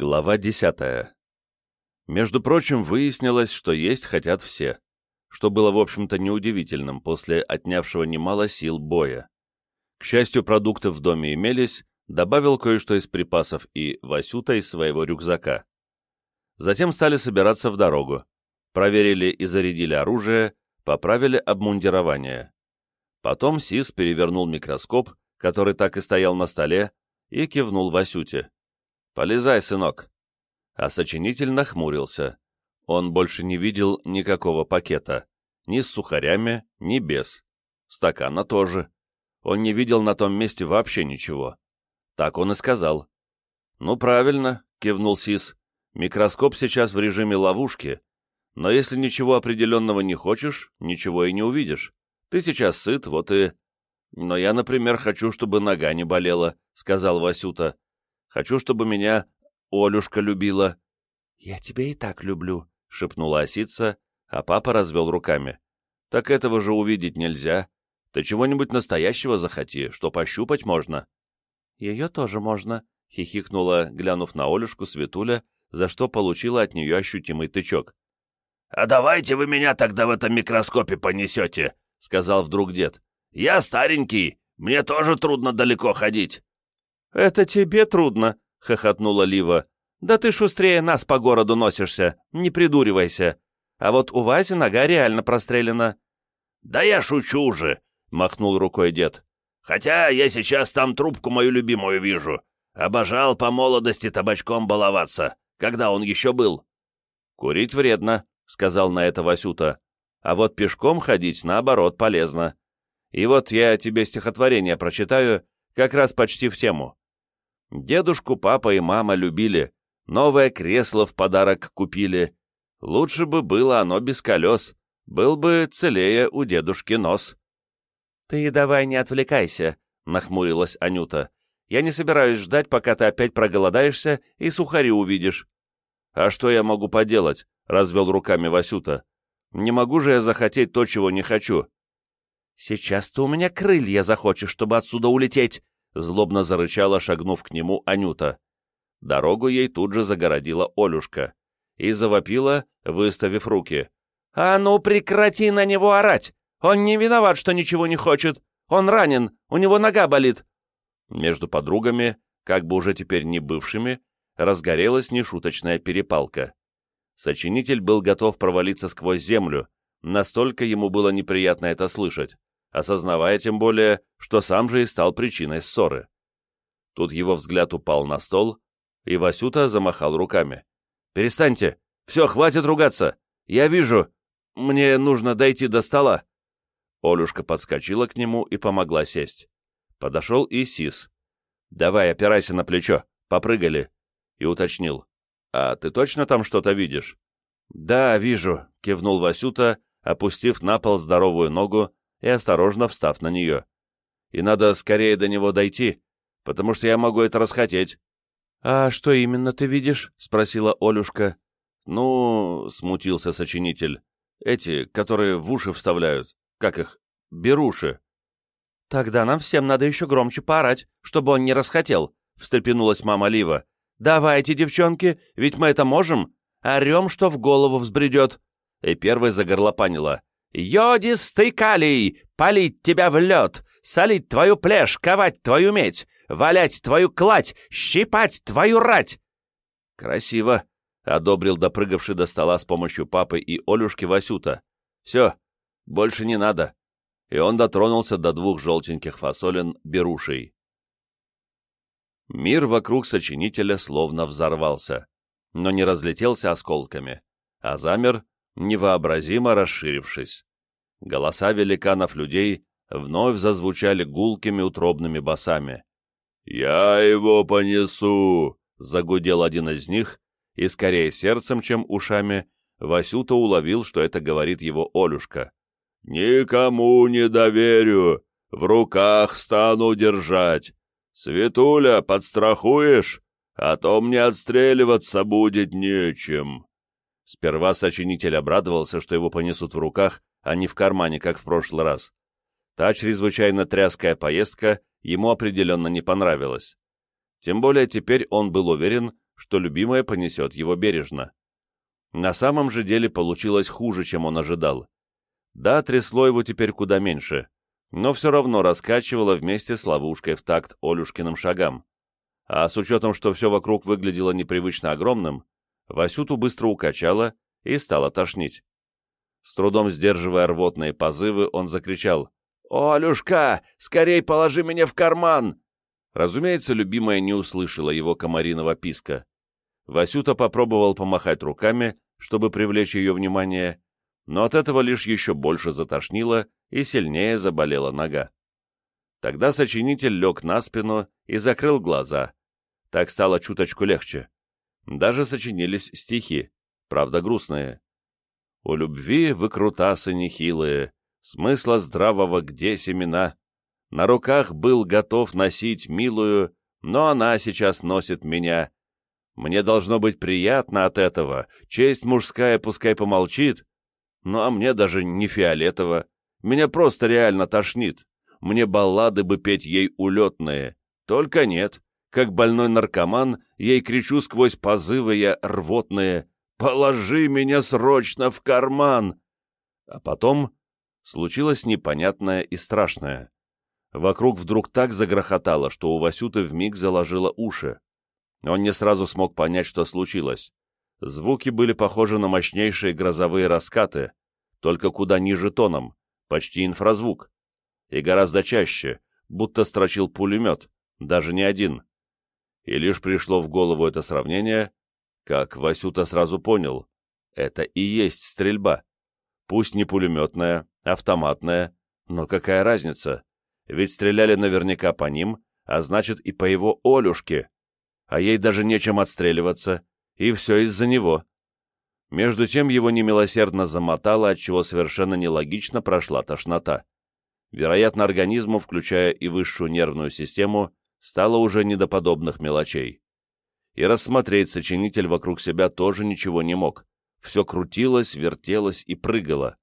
Глава десятая. Между прочим, выяснилось, что есть хотят все, что было, в общем-то, неудивительным после отнявшего немало сил боя. К счастью, продукты в доме имелись, добавил кое-что из припасов и Васюта из своего рюкзака. Затем стали собираться в дорогу, проверили и зарядили оружие, поправили обмундирование. Потом Сис перевернул микроскоп, который так и стоял на столе, и кивнул Васюте. «Полезай, сынок!» А сочинитель нахмурился. Он больше не видел никакого пакета. Ни с сухарями, ни без. Стакана тоже. Он не видел на том месте вообще ничего. Так он и сказал. «Ну, правильно», — кивнул Сис. «Микроскоп сейчас в режиме ловушки, но если ничего определенного не хочешь, ничего и не увидишь. Ты сейчас сыт, вот и...» «Но я, например, хочу, чтобы нога не болела», — сказал Васюта. Хочу, чтобы меня Олюшка любила». «Я тебя и так люблю», — шепнула осица, а папа развел руками. «Так этого же увидеть нельзя. Ты чего-нибудь настоящего захоти, что пощупать можно». «Ее тоже можно», — хихикнула, глянув на Олюшку Светуля, за что получила от нее ощутимый тычок. «А давайте вы меня тогда в этом микроскопе понесете», — сказал вдруг дед. «Я старенький, мне тоже трудно далеко ходить». «Это тебе трудно», — хохотнула Лива. «Да ты шустрее нас по городу носишься, не придуривайся. А вот у Васи нога реально прострелена». «Да я шучу же», — махнул рукой дед. «Хотя я сейчас там трубку мою любимую вижу. Обожал по молодости табачком баловаться, когда он еще был». «Курить вредно», — сказал на это Васюта. «А вот пешком ходить, наоборот, полезно. И вот я тебе стихотворение прочитаю, как раз почти в тему. Дедушку папа и мама любили, новое кресло в подарок купили. Лучше бы было оно без колес, был бы целее у дедушки нос. — Ты давай не отвлекайся, — нахмурилась Анюта. — Я не собираюсь ждать, пока ты опять проголодаешься и сухари увидишь. — А что я могу поделать? — развел руками Васюта. — Не могу же я захотеть то, чего не хочу. — Сейчас ты у меня крылья захочешь, чтобы отсюда улететь, злобно зарычала, шагнув к нему Анюта. Дорогу ей тут же загородила Олюшка и завопила, выставив руки. «А ну прекрати на него орать! Он не виноват, что ничего не хочет! Он ранен, у него нога болит!» Между подругами, как бы уже теперь не бывшими, разгорелась нешуточная перепалка. Сочинитель был готов провалиться сквозь землю, настолько ему было неприятно это слышать осознавая тем более, что сам же и стал причиной ссоры. Тут его взгляд упал на стол, и Васюта замахал руками. «Перестаньте! Все, хватит ругаться! Я вижу! Мне нужно дойти до стола!» Олюшка подскочила к нему и помогла сесть. Подошел и Сис. «Давай, опирайся на плечо, попрыгали!» И уточнил. «А ты точно там что-то видишь?» «Да, вижу», — кивнул Васюта, опустив на пол здоровую ногу и осторожно встав на нее. «И надо скорее до него дойти, потому что я могу это расхотеть». «А что именно ты видишь?» — спросила Олюшка. «Ну...» — смутился сочинитель. «Эти, которые в уши вставляют. Как их? Беруши». «Тогда нам всем надо еще громче поорать, чтобы он не расхотел», — встрепенулась мама Лива. «Давайте, девчонки, ведь мы это можем. Орем, что в голову взбредет». И первой загорлопанила. «Йодистый калий! Палить тебя в лед! Солить твою плешь, ковать твою медь! Валять твою кладь! Щипать твою рать!» «Красиво!» — одобрил допрыгавший до стола с помощью папы и Олюшки Васюта. «Все, больше не надо!» И он дотронулся до двух желтеньких фасолин берушей. Мир вокруг сочинителя словно взорвался, но не разлетелся осколками, а замер, невообразимо расширившись. Голоса великанов-людей вновь зазвучали гулкими утробными басами. «Я его понесу!» — загудел один из них, и скорее сердцем, чем ушами, Васюта уловил, что это говорит его Олюшка. «Никому не доверю, в руках стану держать. Светуля, подстрахуешь? А то мне отстреливаться будет нечем». Сперва сочинитель обрадовался, что его понесут в руках, а не в кармане, как в прошлый раз. Та чрезвычайно тряская поездка ему определенно не понравилась. Тем более теперь он был уверен, что любимая понесет его бережно. На самом же деле получилось хуже, чем он ожидал. Да, трясло его теперь куда меньше, но все равно раскачивало вместе с ловушкой в такт Олюшкиным шагам. А с учетом, что все вокруг выглядело непривычно огромным, Васюту быстро укачало и стало тошнить. С трудом сдерживая рвотные позывы, он закричал «Олюшка, скорей положи меня в карман!» Разумеется, любимая не услышала его комариного писка. Васюта попробовал помахать руками, чтобы привлечь ее внимание, но от этого лишь еще больше затошнило и сильнее заболела нога. Тогда сочинитель лег на спину и закрыл глаза. Так стало чуточку легче. Даже сочинились стихи, правда грустные. «У любви выкрутасы нехилые, смысла здравого где семена? На руках был готов носить милую, но она сейчас носит меня. Мне должно быть приятно от этого, честь мужская пускай помолчит, ну а мне даже не фиолетово, меня просто реально тошнит. Мне баллады бы петь ей улетные, только нет, как больной наркоман, ей кричу сквозь позывы я рвотные «Положи меня срочно в карман!» А потом случилось непонятное и страшное. Вокруг вдруг так загрохотало, что у Васюты вмиг заложило уши. Он не сразу смог понять, что случилось. Звуки были похожи на мощнейшие грозовые раскаты, только куда ниже тоном, почти инфразвук. И гораздо чаще, будто строчил пулемет, даже не один. И лишь пришло в голову это сравнение, как Васюта сразу понял, это и есть стрельба. Пусть не пулеметная, автоматная, но какая разница? Ведь стреляли наверняка по ним, а значит и по его Олюшке а ей даже нечем отстреливаться, и все из-за него. Между тем его немилосердно замотало, отчего совершенно нелогично прошла тошнота. Вероятно, организму, включая и высшую нервную систему, стало уже не до подобных мелочей. И рассмотреть сочинитель вокруг себя тоже ничего не мог. Все крутилось, вертелось и прыгало.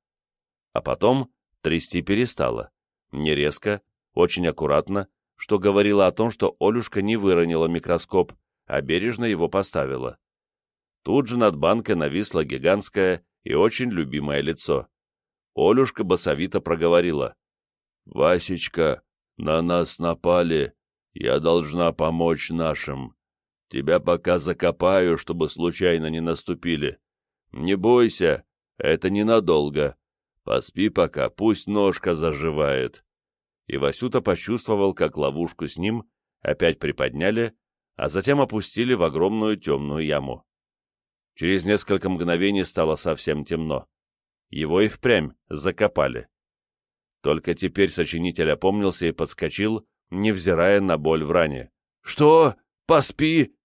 А потом трясти перестало. Не резко, очень аккуратно, что говорило о том, что Олюшка не выронила микроскоп, а бережно его поставила. Тут же над банкой нависло гигантское и очень любимое лицо. Олюшка басовито проговорила. «Васечка, на нас напали. Я должна помочь нашим. Тебя пока закопаю, чтобы случайно не наступили. Не бойся, это ненадолго. Поспи пока, пусть ножка заживает» и Васюта почувствовал, как ловушку с ним опять приподняли, а затем опустили в огромную темную яму. Через несколько мгновений стало совсем темно. Его и впрямь закопали. Только теперь сочинитель опомнился и подскочил, невзирая на боль в ране. «Что? Поспи!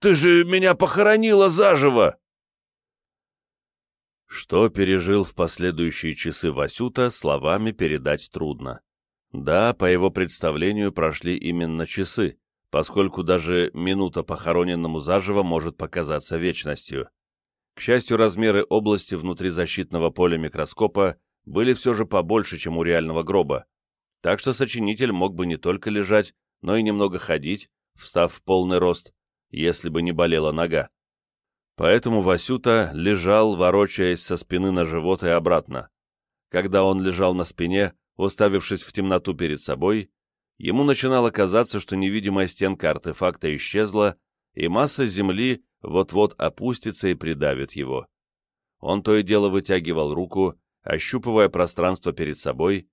Ты же меня похоронила заживо!» Что пережил в последующие часы Васюта, словами передать трудно. Да, по его представлению прошли именно часы, поскольку даже минута похороненному заживо может показаться вечностью. К счастью, размеры области внутри защитного поля микроскопа были все же побольше, чем у реального гроба, так что сочинитель мог бы не только лежать, но и немного ходить, встав в полный рост, если бы не болела нога. Поэтому Васюта лежал, ворочаясь со спины на живот и обратно. Когда он лежал на спине, Уставившись в темноту перед собой, ему начинало казаться, что невидимая стенка артефакта исчезла, и масса Земли вот-вот опустится и придавит его. Он то и дело вытягивал руку, ощупывая пространство перед собой,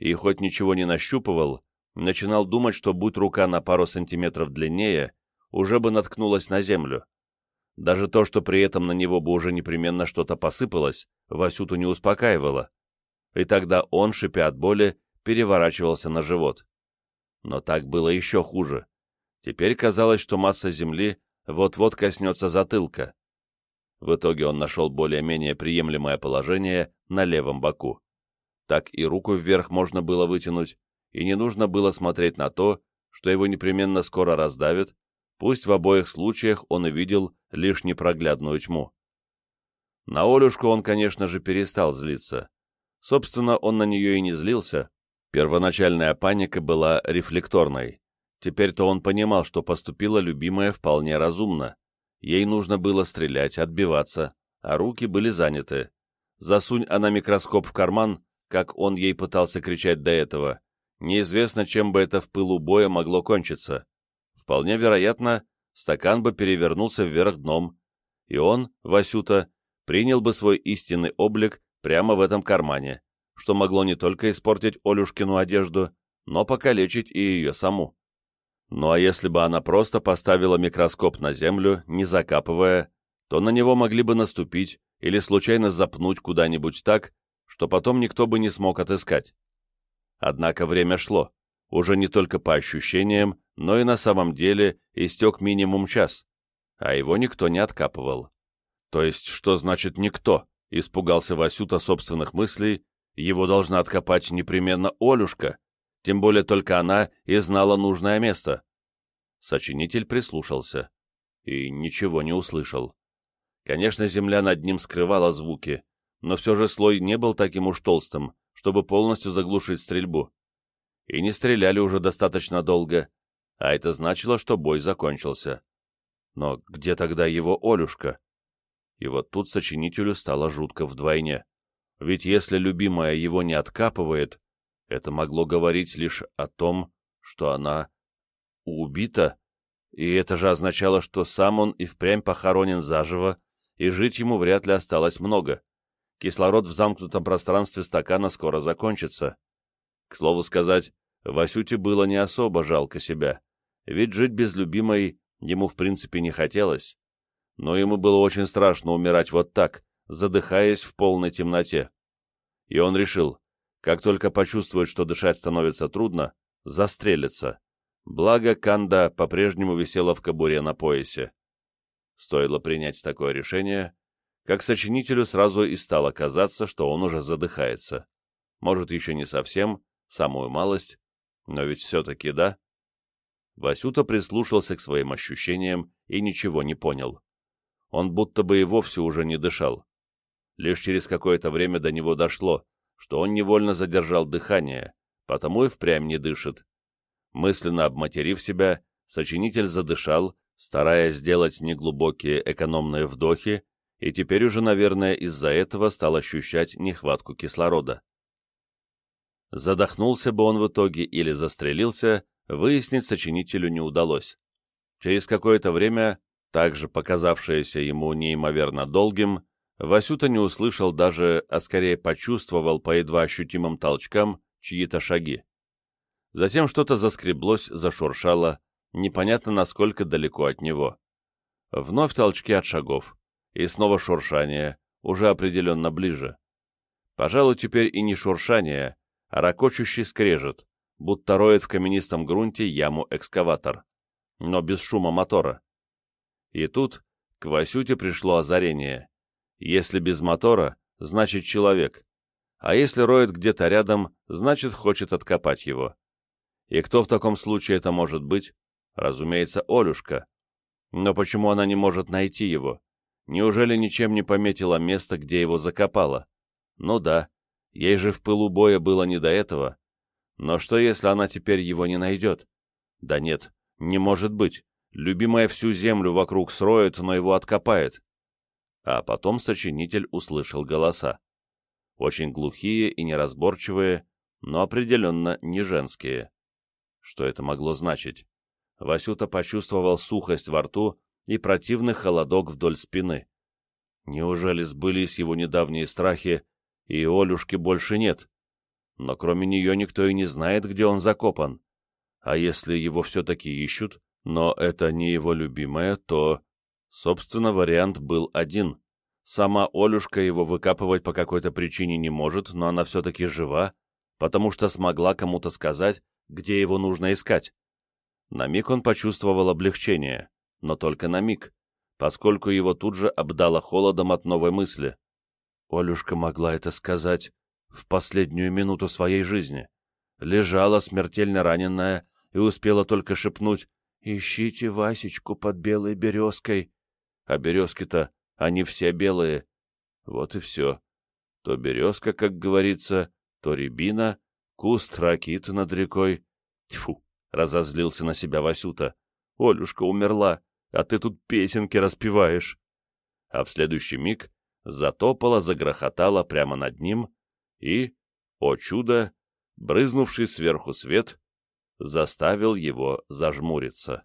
и хоть ничего не нащупывал, начинал думать, что будь рука на пару сантиметров длиннее, уже бы наткнулась на землю. Даже то, что при этом на него бы уже непременно что-то посыпалось, Васюту не успокаивало и тогда он, шипя от боли, переворачивался на живот. Но так было еще хуже. Теперь казалось, что масса земли вот-вот коснется затылка. В итоге он нашел более-менее приемлемое положение на левом боку. Так и руку вверх можно было вытянуть, и не нужно было смотреть на то, что его непременно скоро раздавит, пусть в обоих случаях он увидел лишь непроглядную тьму. На Олюшку он, конечно же, перестал злиться. Собственно, он на нее и не злился. Первоначальная паника была рефлекторной. Теперь-то он понимал, что поступила любимая вполне разумно. Ей нужно было стрелять, отбиваться, а руки были заняты. Засунь она микроскоп в карман, как он ей пытался кричать до этого, неизвестно, чем бы это в пылу боя могло кончиться. Вполне вероятно, стакан бы перевернулся вверх дном, и он, Васюта, принял бы свой истинный облик прямо в этом кармане, что могло не только испортить Олюшкину одежду, но покалечить и ее саму. Ну а если бы она просто поставила микроскоп на землю, не закапывая, то на него могли бы наступить или случайно запнуть куда-нибудь так, что потом никто бы не смог отыскать. Однако время шло, уже не только по ощущениям, но и на самом деле истек минимум час, а его никто не откапывал. То есть, что значит «никто»? Испугался Васюта собственных мыслей, его должна откопать непременно Олюшка, тем более только она и знала нужное место. Сочинитель прислушался и ничего не услышал. Конечно, земля над ним скрывала звуки, но все же слой не был таким уж толстым, чтобы полностью заглушить стрельбу. И не стреляли уже достаточно долго, а это значило, что бой закончился. Но где тогда его Олюшка? И вот тут сочинителю стало жутко вдвойне. Ведь если любимая его не откапывает, это могло говорить лишь о том, что она убита, и это же означало, что сам он и впрямь похоронен заживо, и жить ему вряд ли осталось много. Кислород в замкнутом пространстве стакана скоро закончится. К слову сказать, Васюте было не особо жалко себя, ведь жить без любимой ему в принципе не хотелось. Но ему было очень страшно умирать вот так, задыхаясь в полной темноте. И он решил, как только почувствует, что дышать становится трудно, застрелится. Благо, Канда по-прежнему висела в кобуре на поясе. Стоило принять такое решение, как сочинителю сразу и стало казаться, что он уже задыхается. Может, еще не совсем, самую малость, но ведь все-таки да. Васюта прислушался к своим ощущениям и ничего не понял. Он будто бы и вовсе уже не дышал. Лишь через какое-то время до него дошло, что он невольно задержал дыхание, потому и впрямь не дышит. Мысленно обматерив себя, сочинитель задышал, стараясь сделать неглубокие экономные вдохи, и теперь уже, наверное, из-за этого стал ощущать нехватку кислорода. Задохнулся бы он в итоге или застрелился, выяснить сочинителю не удалось. Через какое-то время, также показавшееся ему неимоверно долгим, Васюта не услышал даже, а скорее почувствовал по едва ощутимым толчкам чьи-то шаги. Затем что-то заскреблось, зашуршало, непонятно насколько далеко от него. Вновь толчки от шагов, и снова шуршание, уже определенно ближе. Пожалуй, теперь и не шуршание, а ракочущий скрежет, будто роет в каменистом грунте яму экскаватор, но без шума мотора. И тут к Васюте пришло озарение. Если без мотора, значит человек. А если роет где-то рядом, значит хочет откопать его. И кто в таком случае это может быть? Разумеется, Олюшка. Но почему она не может найти его? Неужели ничем не пометила место, где его закопала? Ну да, ей же в пылу боя было не до этого. Но что, если она теперь его не найдет? Да нет, не может быть. Любимая всю землю вокруг сроет, но его откопает. А потом сочинитель услышал голоса. Очень глухие и неразборчивые, но определенно не женские. Что это могло значить? Васюта почувствовал сухость во рту и противный холодок вдоль спины. Неужели сбылись его недавние страхи, и Олюшки больше нет? Но кроме нее никто и не знает, где он закопан. А если его все-таки ищут, но это не его любимая, то... Собственно, вариант был один. Сама Олюшка его выкапывать по какой-то причине не может, но она все-таки жива, потому что смогла кому-то сказать, где его нужно искать. На миг он почувствовал облегчение, но только на миг, поскольку его тут же обдало холодом от новой мысли. Олюшка могла это сказать в последнюю минуту своей жизни. Лежала смертельно раненная и успела только шепнуть «Ищите Васечку под белой березкой». А березки-то, они все белые. Вот и все. То березка, как говорится, то рябина, куст ракиты над рекой. Тьфу, разозлился на себя Васюта. Олюшка умерла. А ты тут песенки распеваешь. А в следующий миг затопало, загрохотало прямо над ним, и, о чудо, брызнувший сверху свет заставил его зажмуриться.